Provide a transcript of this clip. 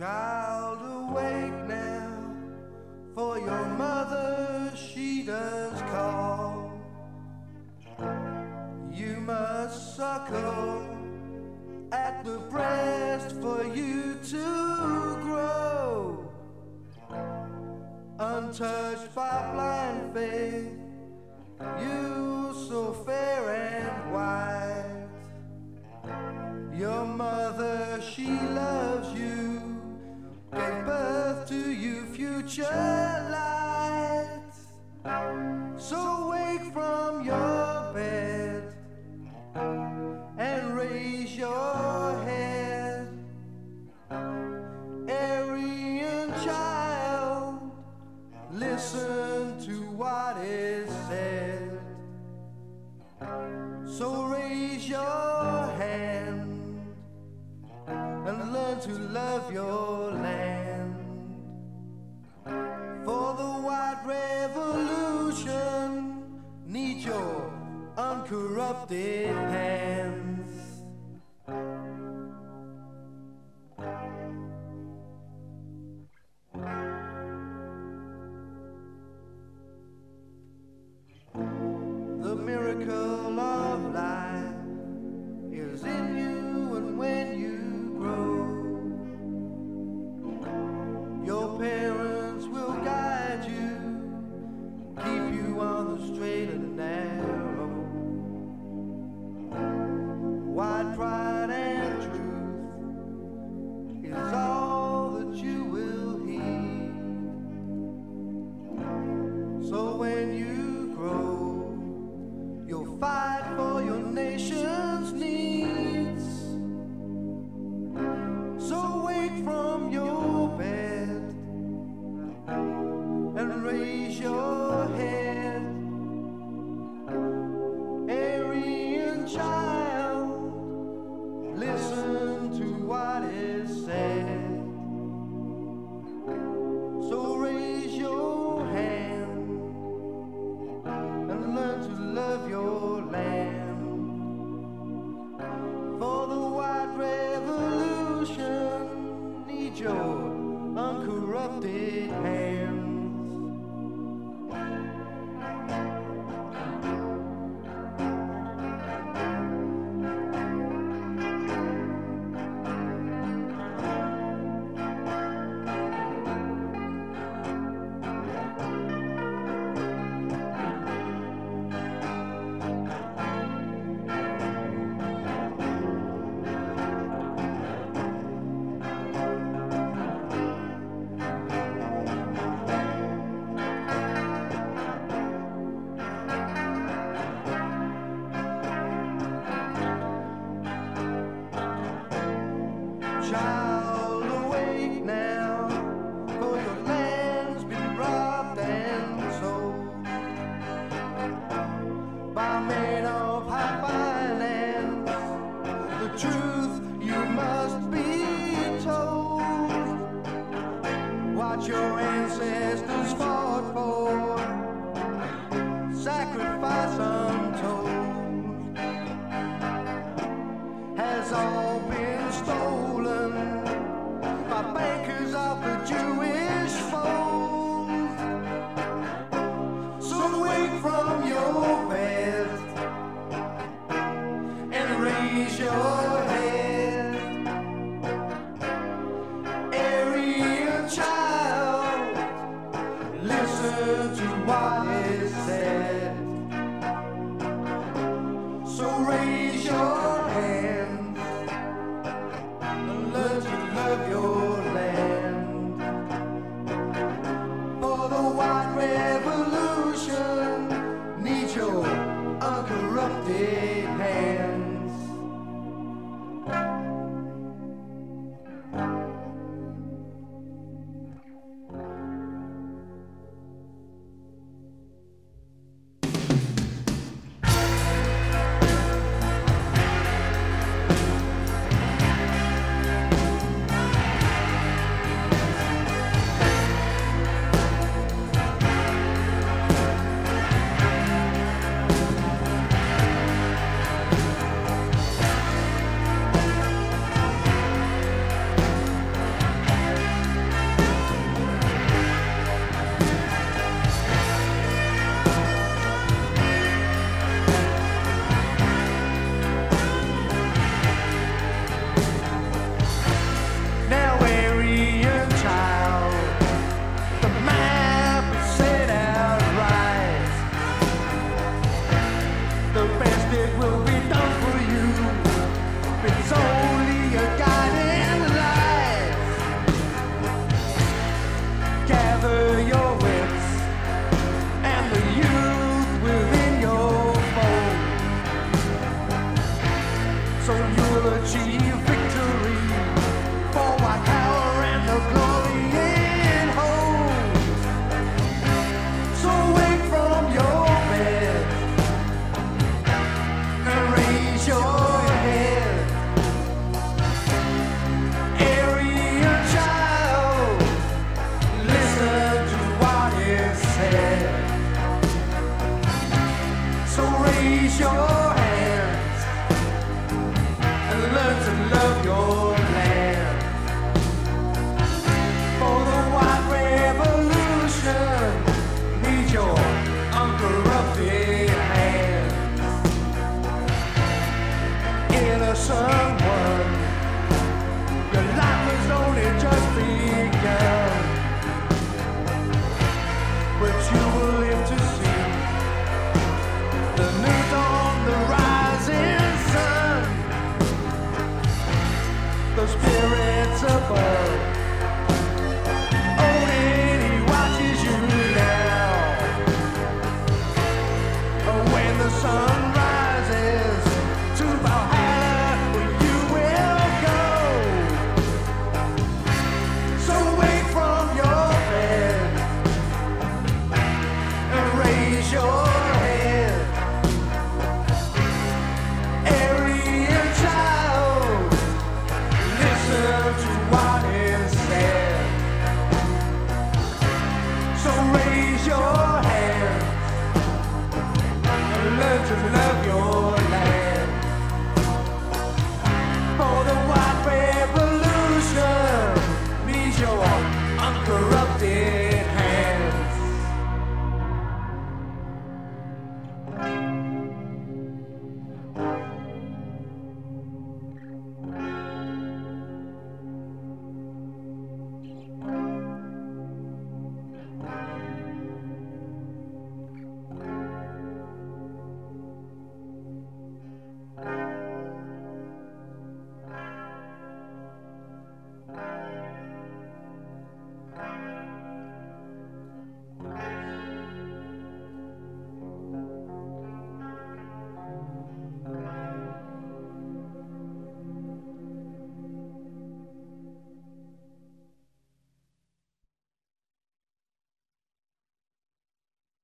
Child, awake now, for your mother she does call. You must suckle at the breast for you to grow. Untouched by blind faith, you so fair and white. Your mother she loves. light. So wake from your bed and raise your. Aryan child, listen to what is said. So raise your hand and learn to love your. miracle. raise your hand. shine. rain. raise your hand learn to love you.